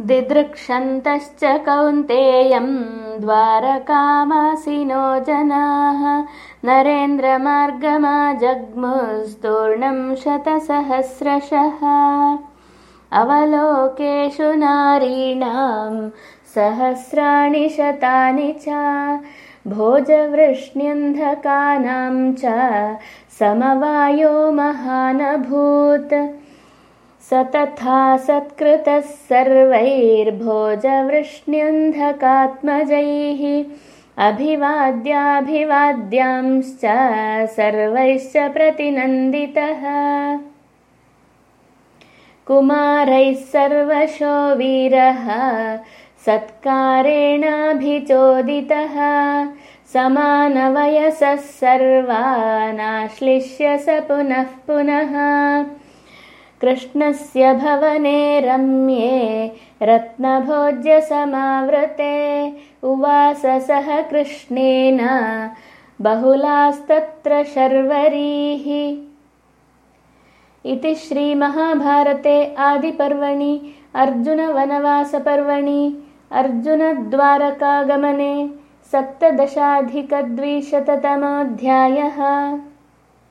दिदृक्षन्तश्च कौन्तेयम् द्वारकामासिनो जनाः। नरेन्द्रमार्गमा जग्मुस्तूर्णम् शतसहस्रशः। अवलोकेषु नारीणाम् सहस्राणि शतानि च। भोजवृष्ण्यन्धकानाम् च समवायो महानभूत् स तथा सत्कृतः सर्वैर्भोजवृष्ण्यन्धकात्मजैः। अभिवाद्याभिवाद्यांश्च सर्वैश्च प्रतिनन्दितः। कुमारैः सर्वशो वीरः सत्कारेणाभिचोदितः। समानवयसः सर्वानाश्लिष्य स पुनः पुनः कृष्णस्य भवने रम्ये रत्नभोज्यसमावृते। उवास सह कृष्णेन बहुलास्तत्र शर्वरीः। इति श्रीमहाभारते आदिपर्वणि अर्जुनवनवासपर्वणि अर्जुनद्वारकागमने सप्तदशाधिकद्विशततमोऽध्यायः